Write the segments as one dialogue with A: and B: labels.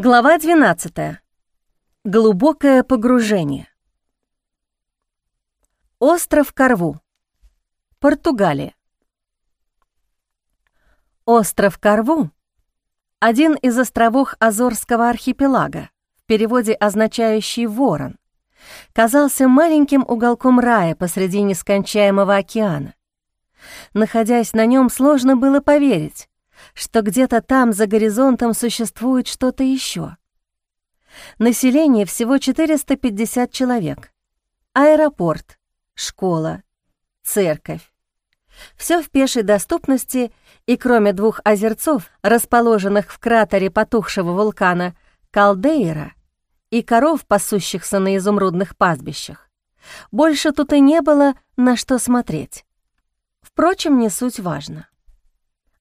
A: Глава 12. Глубокое погружение. Остров Карву. Португалия. Остров Карву — один из островов Азорского архипелага, в переводе означающий «ворон», казался маленьким уголком рая посреди нескончаемого океана. Находясь на нем, сложно было поверить, что где-то там за горизонтом существует что-то еще. Население всего 450 человек. Аэропорт, школа, церковь. Все в пешей доступности, и кроме двух озерцов, расположенных в кратере потухшего вулкана Калдейра, и коров, пасущихся на изумрудных пастбищах, больше тут и не было на что смотреть. Впрочем, не суть важно.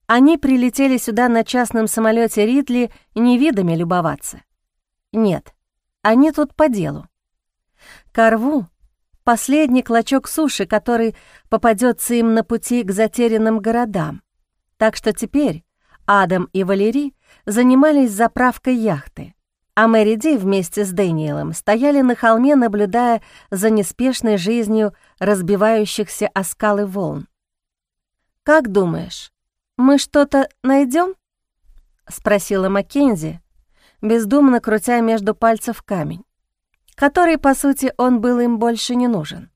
A: Они прилетели сюда на частном самолете Ридли не видами любоваться. Нет, они тут по делу. Корву — последний клочок суши, который попадется им на пути к затерянным городам. Так что теперь Адам и Валерий занимались заправкой яхты, а Мэри Ди вместе с Дэниелом стояли на холме, наблюдая за неспешной жизнью разбивающихся о скалы волн. «Как думаешь, «Мы что-то найдем? спросила Маккензи, бездумно крутя между пальцев камень, который, по сути, он был им больше не нужен.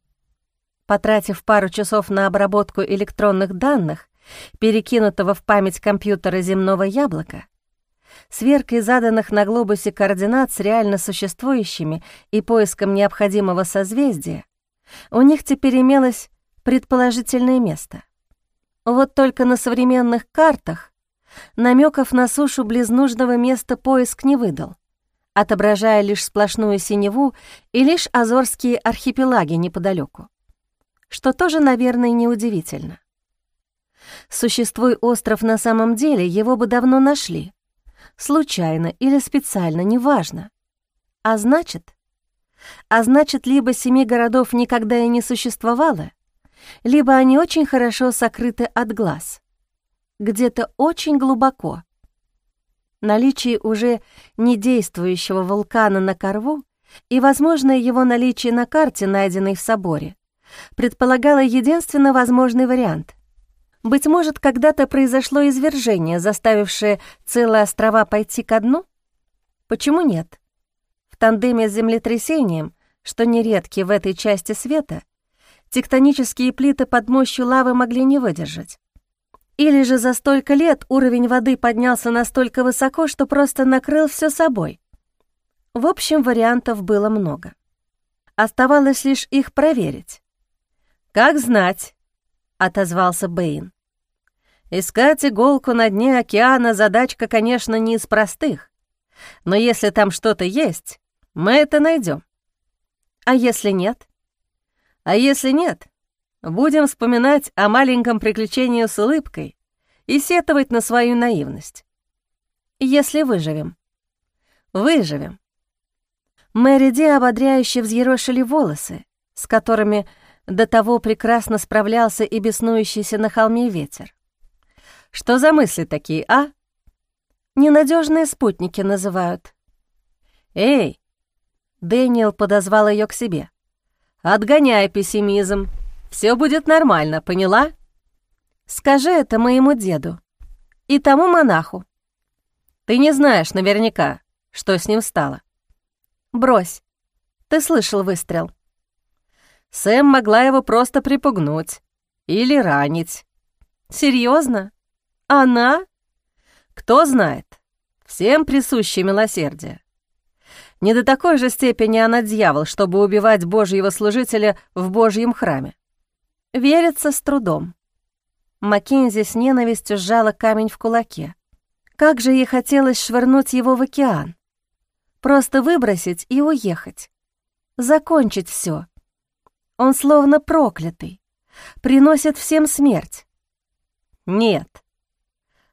A: Потратив пару часов на обработку электронных данных, перекинутого в память компьютера земного яблока, сверкой заданных на глобусе координат с реально существующими и поиском необходимого созвездия, у них теперь имелось предположительное место — вот только на современных картах намеков на сушу близ нужного места поиск не выдал, отображая лишь сплошную синеву и лишь Азорские архипелаги неподалеку, что тоже, наверное, неудивительно. Существуй остров на самом деле, его бы давно нашли. Случайно или специально, неважно. А значит... А значит, либо семи городов никогда и не существовало, либо они очень хорошо сокрыты от глаз, где-то очень глубоко. Наличие уже недействующего вулкана на Корву и возможное его наличие на карте, найденной в соборе, предполагало единственно возможный вариант. Быть может, когда-то произошло извержение, заставившее целые острова пойти ко дну? Почему нет? В тандеме с землетрясением, что нередки в этой части света, тектонические плиты под мощью лавы могли не выдержать. Или же за столько лет уровень воды поднялся настолько высоко, что просто накрыл все собой. В общем, вариантов было много. Оставалось лишь их проверить. «Как знать», — отозвался Бэйн. «Искать иголку на дне океана задачка, конечно, не из простых. Но если там что-то есть, мы это найдем. А если нет?» А если нет, будем вспоминать о маленьком приключении с улыбкой и сетовать на свою наивность. Если выживем. Выживем. Мэри Ди ободряюще взъерошили волосы, с которыми до того прекрасно справлялся и беснующийся на холме ветер. Что за мысли такие, а? Ненадежные спутники называют. Эй! Дэниел подозвал ее к себе. Отгоняй пессимизм. Все будет нормально, поняла? Скажи это моему деду и тому монаху. Ты не знаешь наверняка, что с ним стало. Брось. Ты слышал выстрел. Сэм могла его просто припугнуть или ранить. Серьезно? Она? Кто знает. Всем присуще милосердие. Не до такой же степени она дьявол, чтобы убивать Божьего служителя в Божьем храме. Верится с трудом. Маккензи с ненавистью сжала камень в кулаке. Как же ей хотелось швырнуть его в океан. Просто выбросить и уехать. Закончить все. Он словно проклятый. Приносит всем смерть. Нет,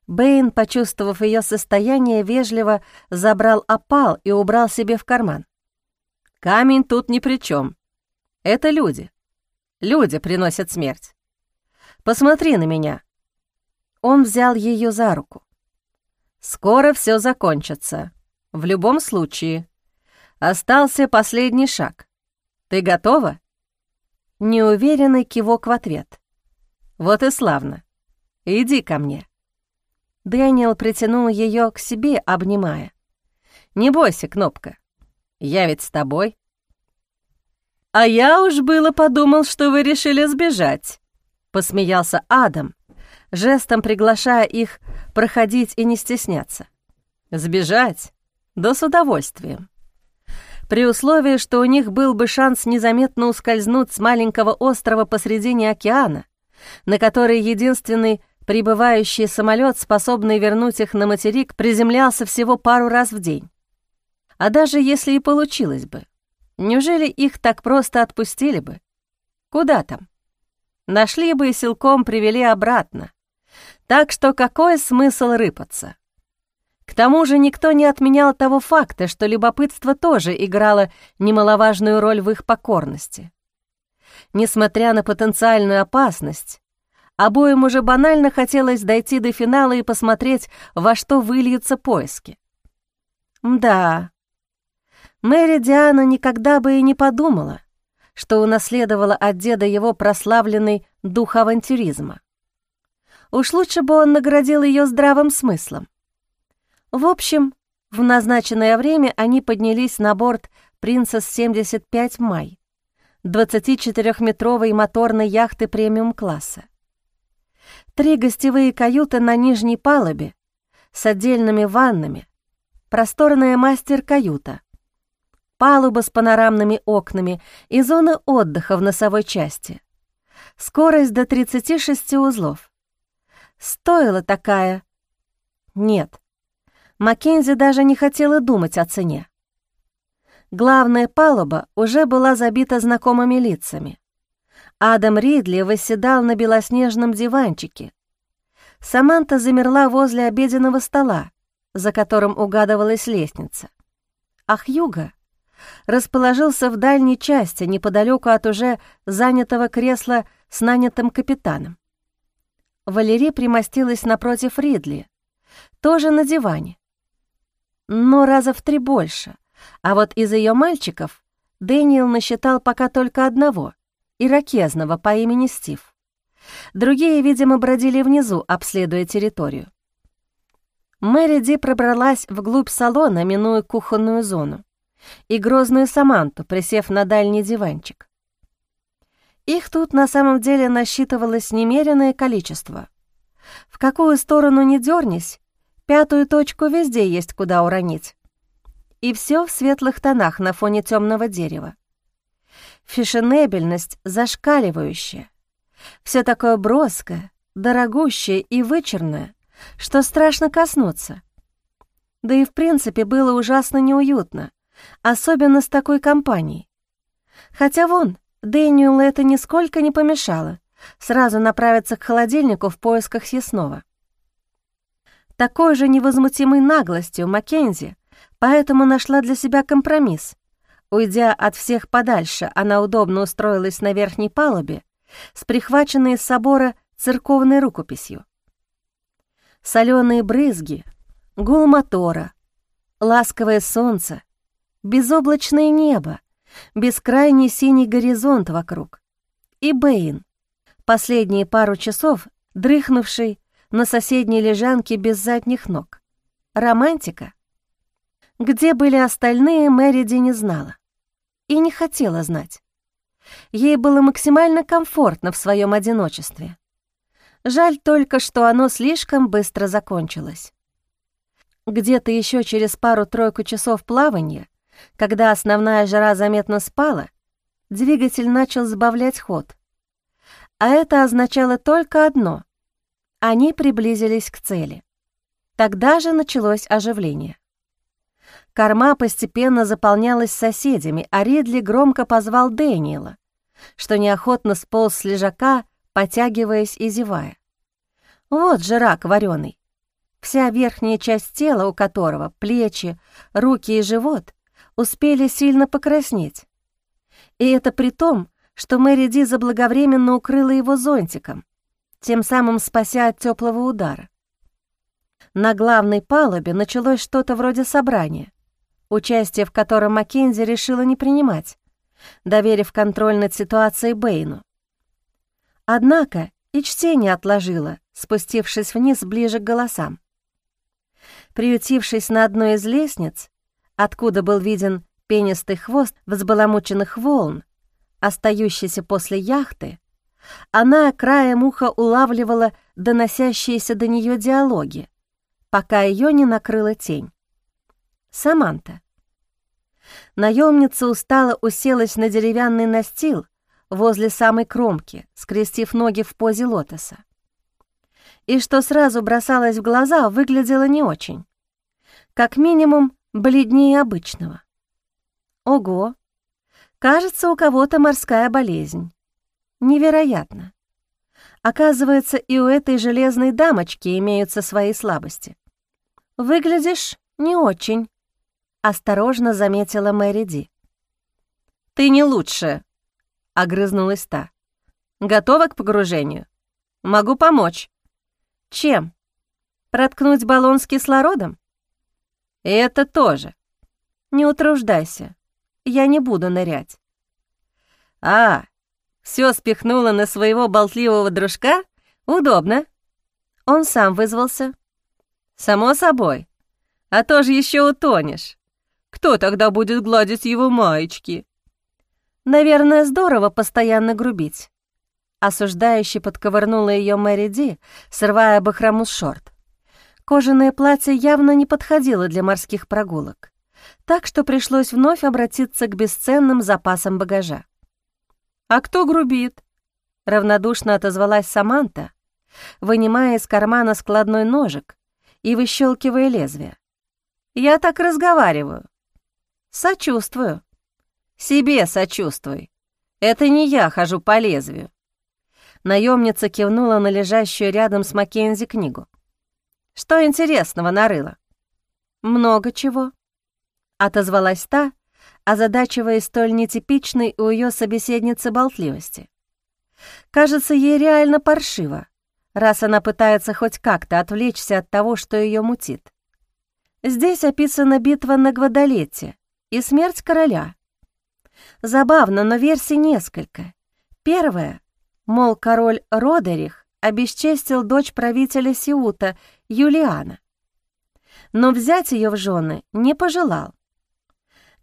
A: Бэйн, почувствовав ее состояние, вежливо забрал опал и убрал себе в карман. «Камень тут ни при чем. Это люди. Люди приносят смерть. Посмотри на меня». Он взял ее за руку. «Скоро все закончится. В любом случае, остался последний шаг. Ты готова?» Неуверенный кивок в ответ. «Вот и славно. Иди ко мне». Дэниел притянул ее к себе, обнимая. «Не бойся, Кнопка. Я ведь с тобой». «А я уж было подумал, что вы решили сбежать», — посмеялся Адам, жестом приглашая их проходить и не стесняться. «Сбежать? Да с удовольствием. При условии, что у них был бы шанс незаметно ускользнуть с маленького острова посредине океана, на который единственный прибывающий самолет, способный вернуть их на материк, приземлялся всего пару раз в день. А даже если и получилось бы, неужели их так просто отпустили бы? Куда там? Нашли бы и силком привели обратно. Так что какой смысл рыпаться? К тому же никто не отменял того факта, что любопытство тоже играло немаловажную роль в их покорности. Несмотря на потенциальную опасность, обоим уже банально хотелось дойти до финала и посмотреть, во что выльются поиски. Да, Мэри Диана никогда бы и не подумала, что унаследовала от деда его прославленный дух авантюризма. Уж лучше бы он наградил ее здравым смыслом. В общем, в назначенное время они поднялись на борт «Принцесс-75 Май», 24-метровой моторной яхты премиум-класса. Три гостевые каюты на нижней палубе с отдельными ваннами, просторная мастер-каюта, палуба с панорамными окнами и зона отдыха в носовой части. Скорость до 36 узлов. Стоила такая... Нет, Маккензи даже не хотела думать о цене. Главная палуба уже была забита знакомыми лицами. Адам Ридли восседал на белоснежном диванчике. Саманта замерла возле обеденного стола, за которым угадывалась лестница. А Хьюга расположился в дальней части, неподалеку от уже занятого кресла с нанятым капитаном. Валерия примостилась напротив Ридли, тоже на диване но раза в три больше. А вот из ее мальчиков Дэниел насчитал пока только одного, иракезного по имени Стив. Другие, видимо, бродили внизу, обследуя территорию. Мэри Ди пробралась вглубь салона, минуя кухонную зону, и грозную Саманту, присев на дальний диванчик. Их тут на самом деле насчитывалось немеренное количество. В какую сторону ни дернись, Пятую точку везде есть куда уронить. И все в светлых тонах на фоне темного дерева. Фешенебельность зашкаливающая. Все такое броское, дорогущее и вычурное, что страшно коснуться. Да и в принципе было ужасно неуютно, особенно с такой компанией. Хотя вон, Дэниелу это нисколько не помешало сразу направиться к холодильнику в поисках съестного такой же невозмутимой наглостью Маккензи, поэтому нашла для себя компромисс. Уйдя от всех подальше, она удобно устроилась на верхней палубе с прихваченной из собора церковной рукописью. Соленые брызги, гул мотора, ласковое солнце, безоблачное небо, бескрайний синий горизонт вокруг. И Бэйн, последние пару часов дрыхнувший на соседней лежанке без задних ног. Романтика? Где были остальные, Мэриди не знала. И не хотела знать. Ей было максимально комфортно в своем одиночестве. Жаль только, что оно слишком быстро закончилось. Где-то еще через пару-тройку часов плавания, когда основная жара заметно спала, двигатель начал сбавлять ход. А это означало только одно они приблизились к цели. Тогда же началось оживление. Корма постепенно заполнялась соседями, а Ридли громко позвал Дэниела, что неохотно сполз с лежака, потягиваясь и зевая. Вот же рак вареный. Вся верхняя часть тела, у которого плечи, руки и живот, успели сильно покраснеть. И это при том, что Мэри Ди заблаговременно укрыла его зонтиком, тем самым спася от теплого удара. На главной палубе началось что-то вроде собрания, участие в котором Маккензи решила не принимать, доверив контроль над ситуацией Бэйну. Однако и чтение отложила, спустившись вниз ближе к голосам. Приютившись на одной из лестниц, откуда был виден пенистый хвост взбаламученных волн, остающийся после яхты, она краем уха улавливала доносящиеся до нее диалоги, пока ее не накрыла тень. Саманта. Наемница устало уселась на деревянный настил возле самой кромки, скрестив ноги в позе лотоса. И что сразу бросалось в глаза, выглядело не очень. Как минимум, бледнее обычного. Ого! Кажется, у кого-то морская болезнь. Невероятно. Оказывается, и у этой железной дамочки имеются свои слабости. «Выглядишь не очень», — осторожно заметила Мэри Ди. «Ты не лучше», — огрызнулась та. «Готова к погружению? Могу помочь». «Чем? Проткнуть баллон с кислородом?» «Это тоже». «Не утруждайся, я не буду нырять». «А, все спихнула на своего болтливого дружка? Удобно. Он сам вызвался. Само собой. А то же еще утонешь. Кто тогда будет гладить его маечки? Наверное, здорово постоянно грубить. Осуждающе подковырнула ее Мэри Ди, срывая бахрому с шорт. Кожаное платье явно не подходило для морских прогулок, так что пришлось вновь обратиться к бесценным запасам багажа. «А кто грубит?» — равнодушно отозвалась Саманта, вынимая из кармана складной ножик и выщелкивая лезвие. «Я так разговариваю. Сочувствую. Себе сочувствуй. Это не я хожу по лезвию». Наемница кивнула на лежащую рядом с Маккензи книгу. «Что интересного нарыла?» «Много чего», — отозвалась та, озадачивая столь нетипичной у ее собеседницы болтливости. Кажется, ей реально паршиво, раз она пытается хоть как-то отвлечься от того, что ее мутит. Здесь описана битва на Гвадалете и смерть короля. Забавно, но версий несколько. Первая, мол, король Родерих обесчестил дочь правителя Сиута, Юлиана. Но взять ее в жены не пожелал.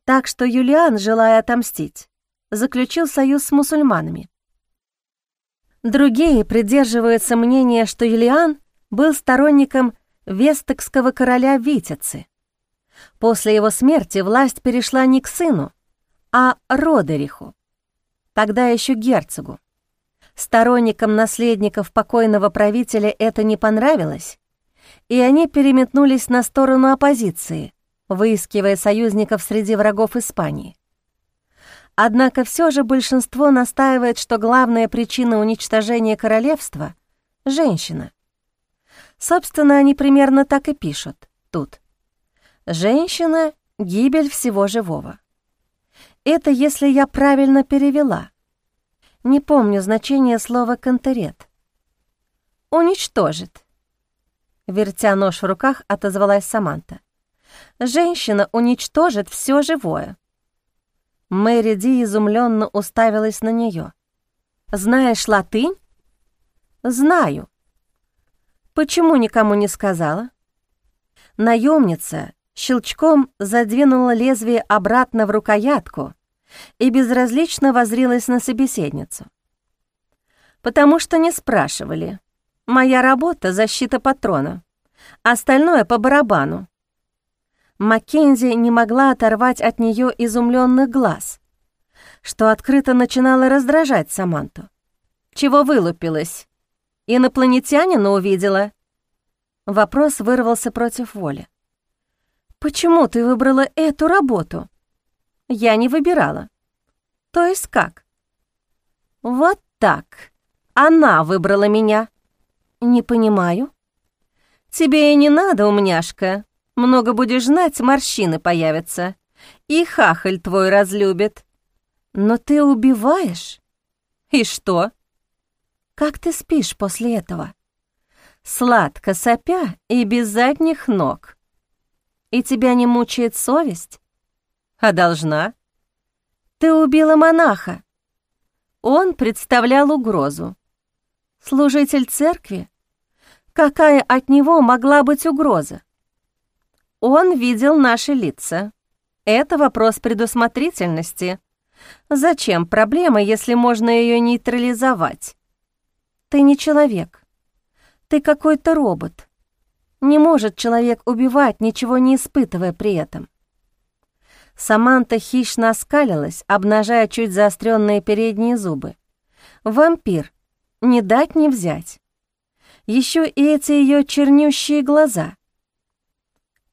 A: Так что Юлиан, желая отомстить, заключил союз с мусульманами. Другие придерживаются мнения, что Юлиан был сторонником вестокского короля Витицы. После его смерти власть перешла не к сыну, а Родериху, тогда еще герцогу. Сторонникам наследников покойного правителя это не понравилось, и они переметнулись на сторону оппозиции, выискивая союзников среди врагов Испании. Однако все же большинство настаивает, что главная причина уничтожения королевства — женщина. Собственно, они примерно так и пишут тут. «Женщина — гибель всего живого». Это если я правильно перевела. Не помню значение слова «контерет». «Уничтожит». Вертя нож в руках, отозвалась Саманта женщина уничтожит все живое. Мэри Ди изумленно уставилась на нее. «Знаешь латынь?» «Знаю». «Почему никому не сказала?» Наемница щелчком задвинула лезвие обратно в рукоятку и безразлично возрилась на собеседницу. «Потому что не спрашивали. Моя работа — защита патрона. Остальное по барабану. Маккензи не могла оторвать от нее изумленных глаз, что открыто начинало раздражать Саманту. «Чего вылупилась? Инопланетянина увидела?» Вопрос вырвался против воли. «Почему ты выбрала эту работу?» «Я не выбирала». «То есть как?» «Вот так. Она выбрала меня». «Не понимаю». «Тебе и не надо, умняшка. Много будешь знать, морщины появятся. И хахаль твой разлюбит. Но ты убиваешь. И что? Как ты спишь после этого? Сладко сопя и без задних ног. И тебя не мучает совесть?
B: А должна?
A: Ты убила монаха. Он представлял угрозу. Служитель церкви? Какая от него могла быть угроза? Он видел наши лица. Это вопрос предусмотрительности. Зачем проблема, если можно ее нейтрализовать? Ты не человек. Ты какой-то робот. Не может человек убивать, ничего не испытывая при этом. Саманта хищно оскалилась, обнажая чуть заостренные передние зубы. Вампир. Не дать не взять. Еще и эти ее чернющие глаза.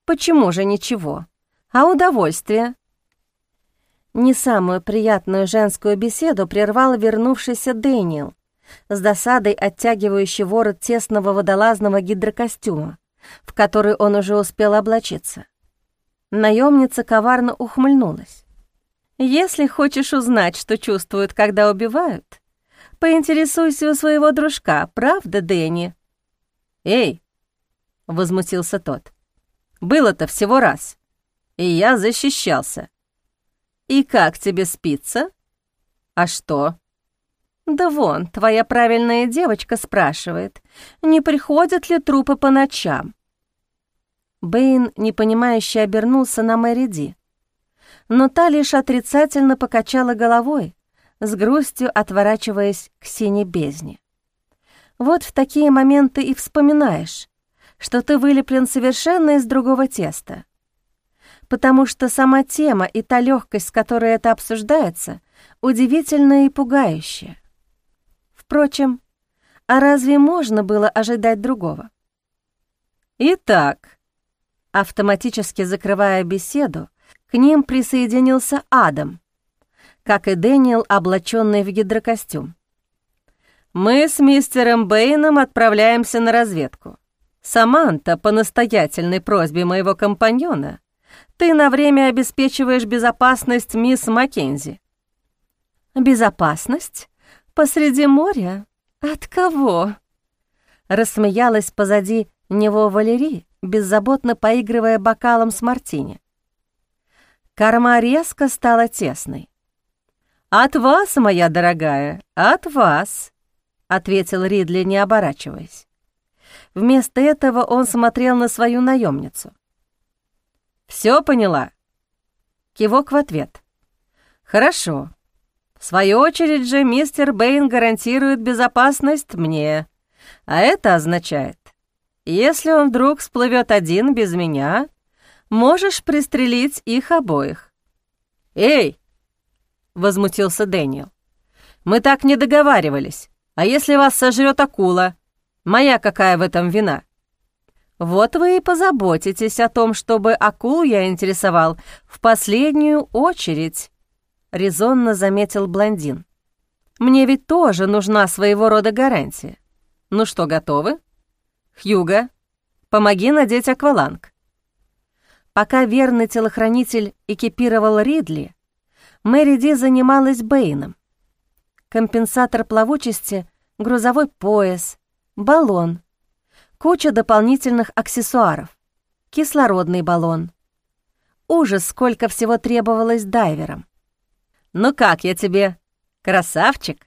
A: Почему же ничего? А удовольствие? Не самую приятную женскую беседу прервал вернувшийся Дэниел, с досадой оттягивающий ворот тесного водолазного гидрокостюма, в который он уже успел облачиться. Наемница коварно ухмыльнулась. «Если хочешь узнать, что чувствуют, когда убивают, поинтересуйся у своего дружка, правда, Дэнни?»
B: «Эй!» — возмутился тот. «Было-то всего раз, и я защищался». «И как тебе спится?» «А что?»
A: «Да вон, твоя правильная девочка спрашивает, не приходят ли трупы по ночам?» Бэйн, непонимающе, обернулся на Мэри Ди. Но та лишь отрицательно покачала головой, с грустью отворачиваясь к синей бездне. Вот в такие моменты и вспоминаешь, что ты вылеплен совершенно из другого теста. Потому что сама тема и та легкость, с которой это обсуждается, удивительная и пугающая. Впрочем, а разве можно было ожидать другого?
B: «Итак»,
A: Автоматически закрывая беседу, к ним присоединился Адам, как и Дэниел, облаченный в гидрокостюм.
B: «Мы с мистером Бэйном отправляемся на разведку. Саманта, по настоятельной просьбе моего компаньона, ты на время обеспечиваешь безопасность мисс Маккензи».
A: «Безопасность? Посреди моря? От кого?» Рассмеялась позади него Валерий, беззаботно поигрывая бокалом с мартини. Корма резко стала тесной.
B: «От вас, моя дорогая, от вас», — ответил Ридли, не оборачиваясь.
A: Вместо этого он смотрел на свою наемницу.
B: «Все поняла?»
A: Кивок в ответ.
B: «Хорошо. В свою очередь же мистер Бэйн гарантирует безопасность мне, а это означает, если он вдруг всплывет один без меня, можешь пристрелить их обоих». «Эй!» — возмутился Дэниел. «Мы так не договаривались. А если вас сожрет акула? Моя какая в этом вина?» «Вот вы и позаботитесь о том, чтобы акул я интересовал в последнюю очередь», — резонно заметил блондин. «Мне ведь тоже нужна своего рода гарантия. Ну что, готовы?» «Хьюга, помоги надеть акваланг».
A: Пока верный телохранитель экипировал Ридли, Мэри Ди занималась Бэйном. Компенсатор плавучести, грузовой пояс, баллон, куча дополнительных аксессуаров, кислородный баллон. Ужас, сколько всего требовалось дайверам.
B: «Ну как я тебе? Красавчик?»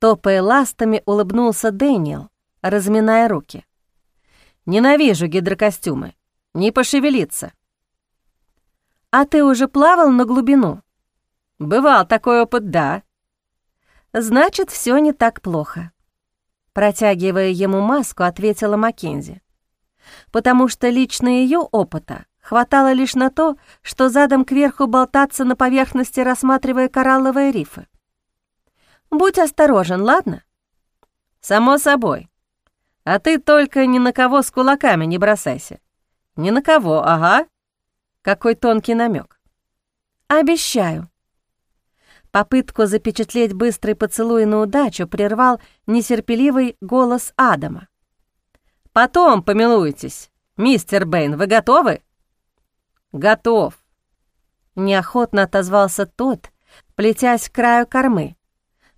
A: Топая ластами, улыбнулся Дэниел, разминая руки.
B: Ненавижу гидрокостюмы. Не пошевелиться.
A: А ты уже плавал на глубину?
B: Бывал такой опыт, да.
A: Значит, все не так плохо. Протягивая ему маску, ответила Маккензи. Потому что лично ее опыта хватало лишь на то, что задом кверху болтаться на поверхности, рассматривая коралловые рифы. Будь осторожен, ладно?
B: Само собой. А ты только ни на кого с кулаками не бросайся. Ни на кого, ага. Какой тонкий намек.
A: Обещаю. Попытку запечатлеть быстрый поцелуй на удачу прервал нетерпеливый голос Адама.
B: «Потом помилуйтесь. Мистер Бэйн, вы готовы?» «Готов», — неохотно отозвался тот, плетясь к краю кормы,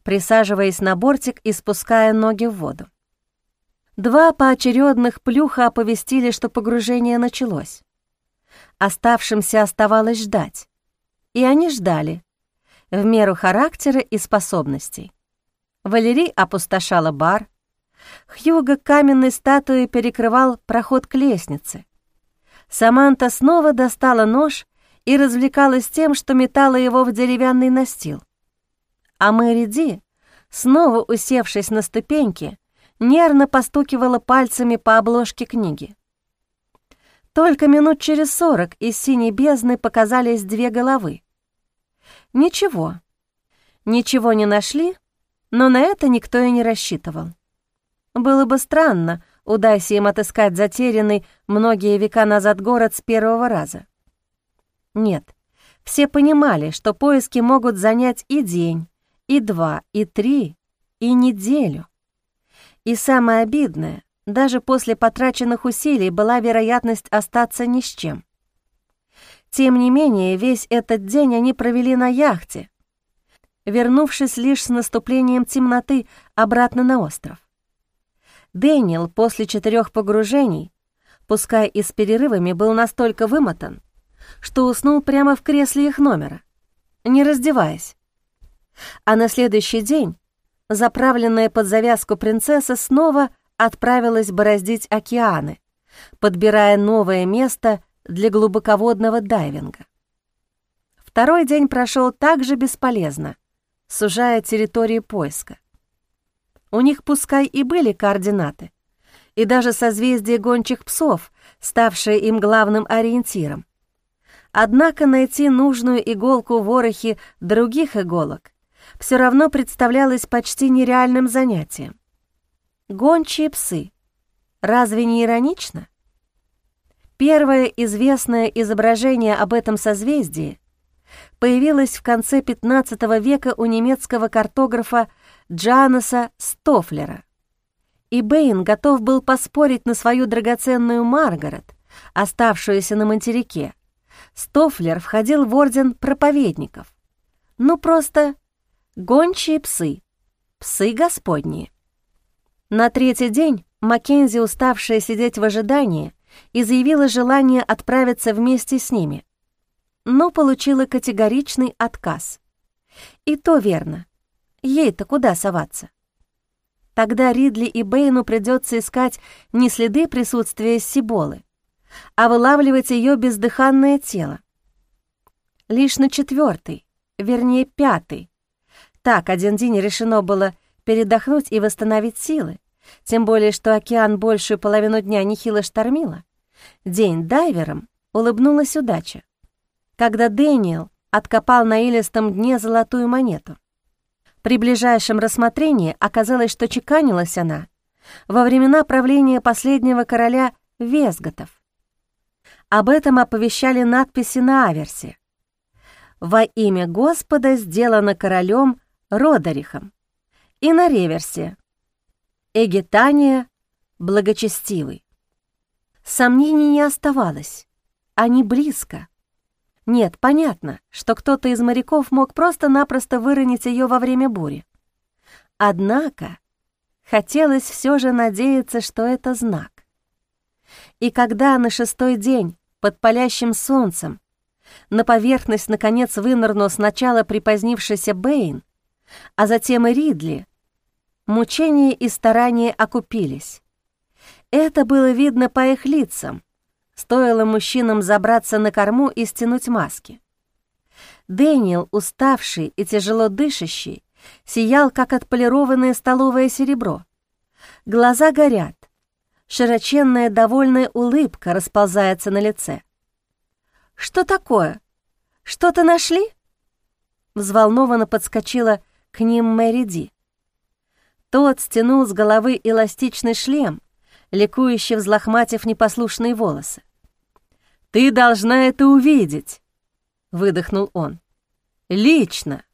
B: присаживаясь на бортик и спуская ноги в воду.
A: Два поочередных плюха оповестили, что погружение началось. Оставшимся оставалось ждать. и они ждали, в меру характера и способностей. Валерий опустошала бар, Хьюго каменной статуей перекрывал проход к лестнице. Саманта снова достала нож и развлекалась тем, что метала его в деревянный настил. А Мэри Ди, снова усевшись на ступеньки, нервно постукивала пальцами по обложке книги. Только минут через сорок из синей бездны показались две головы. Ничего. Ничего не нашли, но на это никто и не рассчитывал. Было бы странно, удайся им отыскать затерянный многие века назад город с первого раза. Нет, все понимали, что поиски могут занять и день, и два, и три, и неделю. И самое обидное, даже после потраченных усилий была вероятность остаться ни с чем. Тем не менее, весь этот день они провели на яхте, вернувшись лишь с наступлением темноты обратно на остров. Дэниел после четырех погружений, пускай и с перерывами, был настолько вымотан, что уснул прямо в кресле их номера, не раздеваясь. А на следующий день заправленная под завязку принцесса снова отправилась бороздить океаны, подбирая новое место для глубоководного дайвинга. Второй день прошел также бесполезно, сужая территории поиска. У них пускай и были координаты, и даже созвездие гончих псов, ставшее им главным ориентиром. Однако найти нужную иголку в ворохе других иголок все равно представлялось почти нереальным занятием. Гончие псы. Разве не иронично? Первое известное изображение об этом созвездии появилось в конце XV века у немецкого картографа Джанеса Стофлера. И Бэйн готов был поспорить на свою драгоценную Маргарет, оставшуюся на материке. Стофлер входил в орден проповедников. Ну, просто гончие псы, псы господние. На третий день Маккензи, уставшая сидеть в ожидании, и заявила желание отправиться вместе с ними, но получила категоричный отказ. И то верно. Ей-то куда соваться? Тогда Ридли и Бэйну придется искать не следы присутствия Сиболы, а вылавливать ее бездыханное тело. Лишь на четвертый, вернее пятый. Так один день решено было передохнуть и восстановить силы, тем более что океан большую половину дня нехило штормило. День дайвером улыбнулась удача, когда Дэниел откопал на илистом дне золотую монету. При ближайшем рассмотрении оказалось, что чеканилась она во времена правления последнего короля Весготов. Об этом оповещали надписи на аверсе. «Во имя Господа сделано королем Родерихом» и на реверсе «Эгитания благочестивый». Сомнений не оставалось, они близко — нет, понятно, что кто-то из моряков мог просто-напросто выронить ее во время бури. Однако хотелось все же надеяться, что это знак. И когда на шестой день под палящим солнцем на поверхность наконец вынырнул сначала припозднившийся Бэйн, а затем и Ридли, мучения и старания окупились. Это было видно по их лицам, Стоило мужчинам забраться на корму и стянуть маски. Дэниел, уставший и тяжело дышащий, сиял, как отполированное столовое серебро. Глаза горят. Широченная довольная улыбка расползается на лице. «Что такое? Что-то нашли?» Взволнованно подскочила к ним Мэри Ди. Тот стянул с головы эластичный шлем, ликующе взлохматив непослушные волосы. «Ты должна это увидеть!» — выдохнул он. «Лично!»